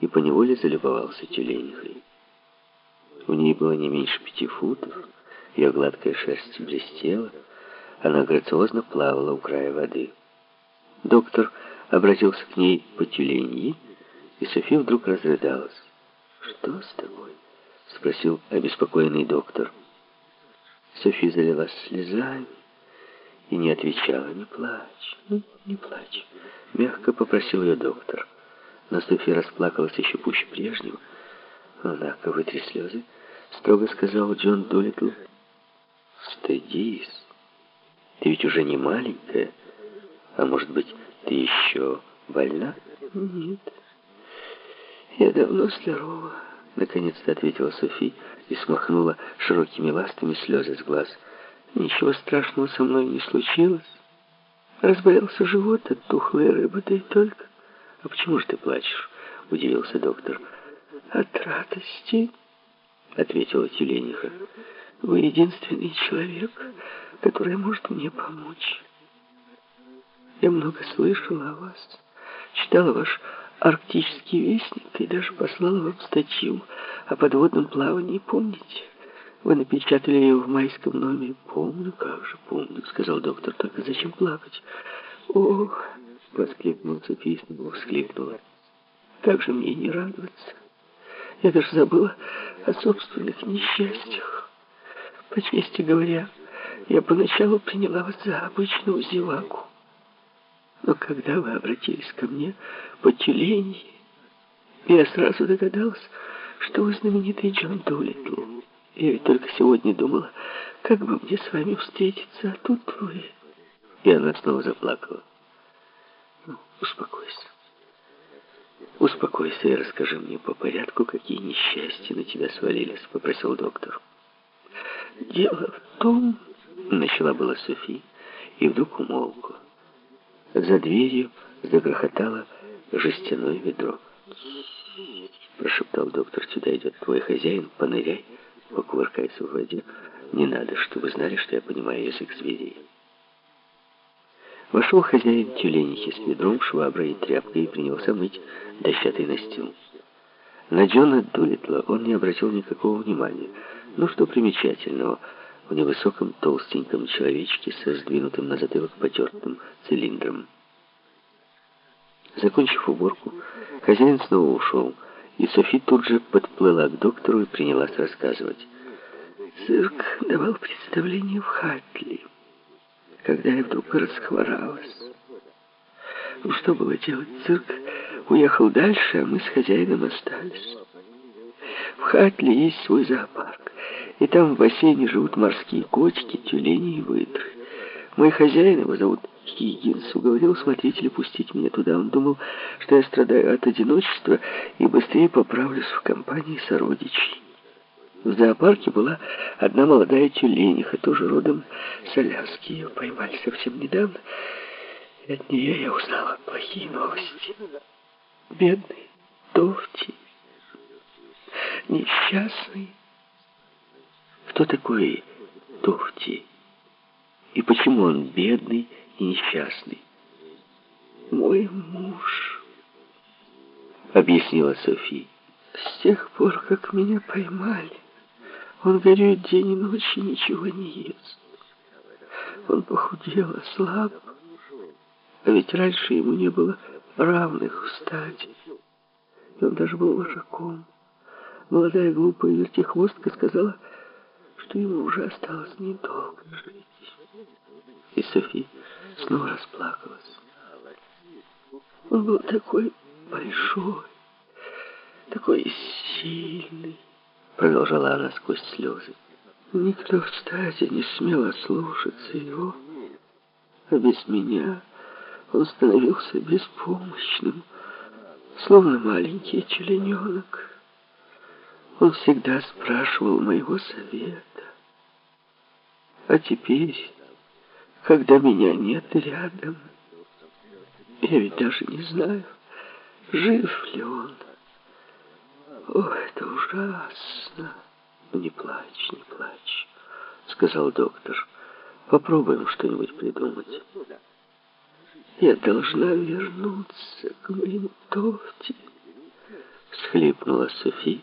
и поневоле залюбовался тюленихой. У ней было не меньше пяти футов, ее гладкая шерсть блестела, она грациозно плавала у края воды. Доктор обратился к ней по тюленьи, и София вдруг разрыдалась. «Что с тобой?» — спросил обеспокоенный доктор. София залилась слезами и не отвечала. «Не плачь, ну, не плачь», — мягко попросил ее доктор. Но София расплакалась еще пуще прежнего. «Однако, вытри слезы», — строго сказал Джон Долитл. «Стыдись, ты ведь уже не маленькая, а может быть, ты еще больна?» «Нет, я давно здорова», — наконец-то ответила София и смахнула широкими ластами слезы с глаз. «Ничего страшного со мной не случилось. Разболелся живот от тухлой рыбы, да и только». «А почему же ты плачешь?» — удивился доктор. «От радости», — ответила тюлениха. «Вы единственный человек, который может мне помочь. Я много слышала о вас, читала ваш арктический вестник и даже послала вам статью о подводном плавании, помните? Вы напечатали ее в майском номере. Помню, как же помню, сказал доктор. Только зачем плакать? О, воскликнула София, снова вскликнула. Как же мне не радоваться? Я даже забыла о собственных несчастьях. По чести говоря, я поначалу приняла вас за обычную зеваку. Но когда вы обратились ко мне по тюленье, я сразу догадалась, что вы знаменитый Джон Долитл. Я ведь только сегодня думала, как бы мне с вами встретиться, а тут вы... И она снова заплакала. Успокойся. Успокойся и расскажи мне по порядку, какие несчастья на тебя свалились, попросил доктор. Дело в том, начала была Софи, и вдруг умолкла. За дверью загрохотало жестяное ведро. Прошептал доктор, сюда идет твой хозяин, поныряй, покувыркайся в воде. Не надо, чтобы знали, что я понимаю язык зверей. Вошел хозяин тюленихи с ведром, шваброй и тряпкой и принялся мыть дощатый настил. На Джона Дулитла он не обратил никакого внимания. Ну, что примечательного — в невысоком толстеньком человечке со сдвинутым на затылок потертым цилиндром. Закончив уборку, хозяин снова ушел, и Софи тут же подплыла к доктору и принялась рассказывать. Цирк давал представление в Хатли, когда я вдруг расхворалась. Ну, что было делать? Цирк уехал дальше, а мы с хозяином остались. В Хатли есть свой зоопарк. И там в бассейне живут морские котики, тюлени и выдры. Мой хозяин, его зовут Хиггинс, уговорил смотрителя пустить меня туда. Он думал, что я страдаю от одиночества и быстрее поправлюсь в компании сородичей. В зоопарке была одна молодая тюлениха, тоже родом с Аляски. Ее поймали совсем недавно, и от нее я узнала плохие новости. Бедный Тофти, несчастный, кто такой Туфти? И почему он бедный и несчастный? Мой муж, объяснила Софи. С тех пор, как меня поймали, он горюет день и ночь и ничего не ест. Он похудел, ослаб, а ведь раньше ему не было равных в стаде. И он даже был вожаком. Молодая глупая вертихвостка сказала, что ему уже осталось недолго жить. И Софи снова расплакалась. Он был такой большой, такой сильный, продолжала она сквозь слезы. Никто в стаде не смел ослушаться его, а без меня он становился беспомощным, словно маленький члененок. Он всегда спрашивал моего совета. А теперь, когда меня нет рядом, я ведь даже не знаю, жив ли он. О, это ужасно. Не плачь, не плачь, сказал доктор. Попробуем что-нибудь придумать. Я должна вернуться к моему Тофте, всхлипнула Софи.